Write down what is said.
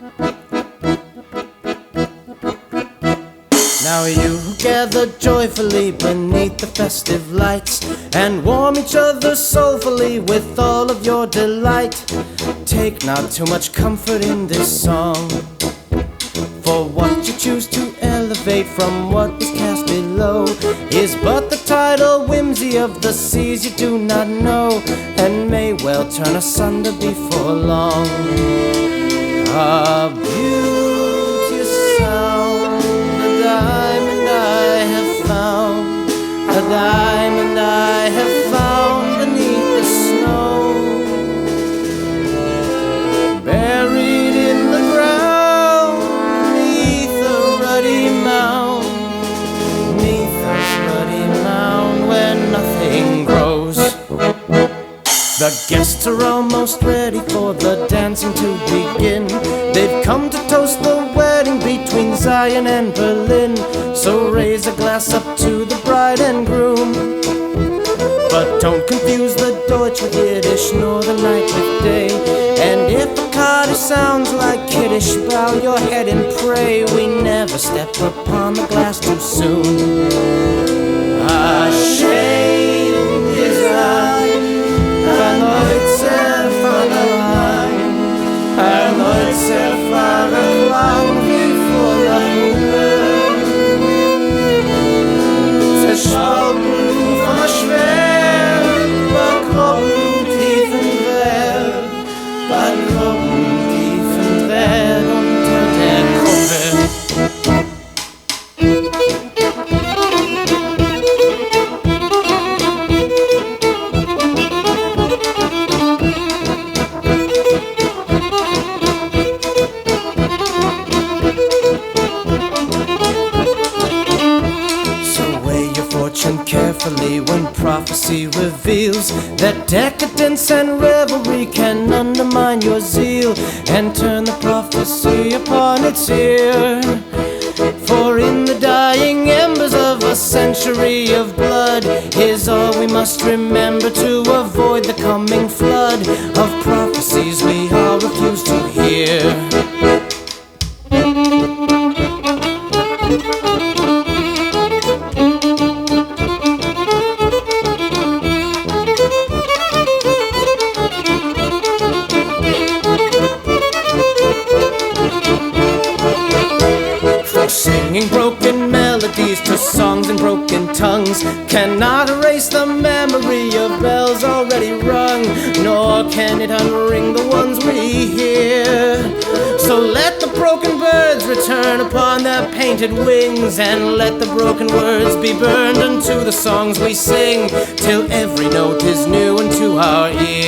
Now you gather joyfully beneath the festive lights and warm each other soulfully with all of your delight. Take not too much comfort in this song, for what you choose to elevate from what is cast below is but the tidal whimsy of the seas you do not know and may well turn asunder before long. A beauteous The guests are almost ready for the dancing to begin. They've come to toast the wedding between Zion and Berlin. So raise a glass up to the bride and groom. But don't confuse the Deutsch with Yiddish nor the night with day. And if a Kaddish sounds like Kiddush, bow your head and pray. We never step upon the glass too soon. Ashamed carefully when prophecy reveals that decadence and revelry can undermine your zeal and turn the prophecy upon its ear. For in the dying embers of a century of blood is all we must remember to avoid the coming flood of prophecies broken melodies to songs in broken tongues cannot erase the memory of bells already rung, nor can it unring the ones we hear. So let the broken birds return upon their painted wings, and let the broken words be burned into the songs we sing, till every note is new unto our ear. Ah.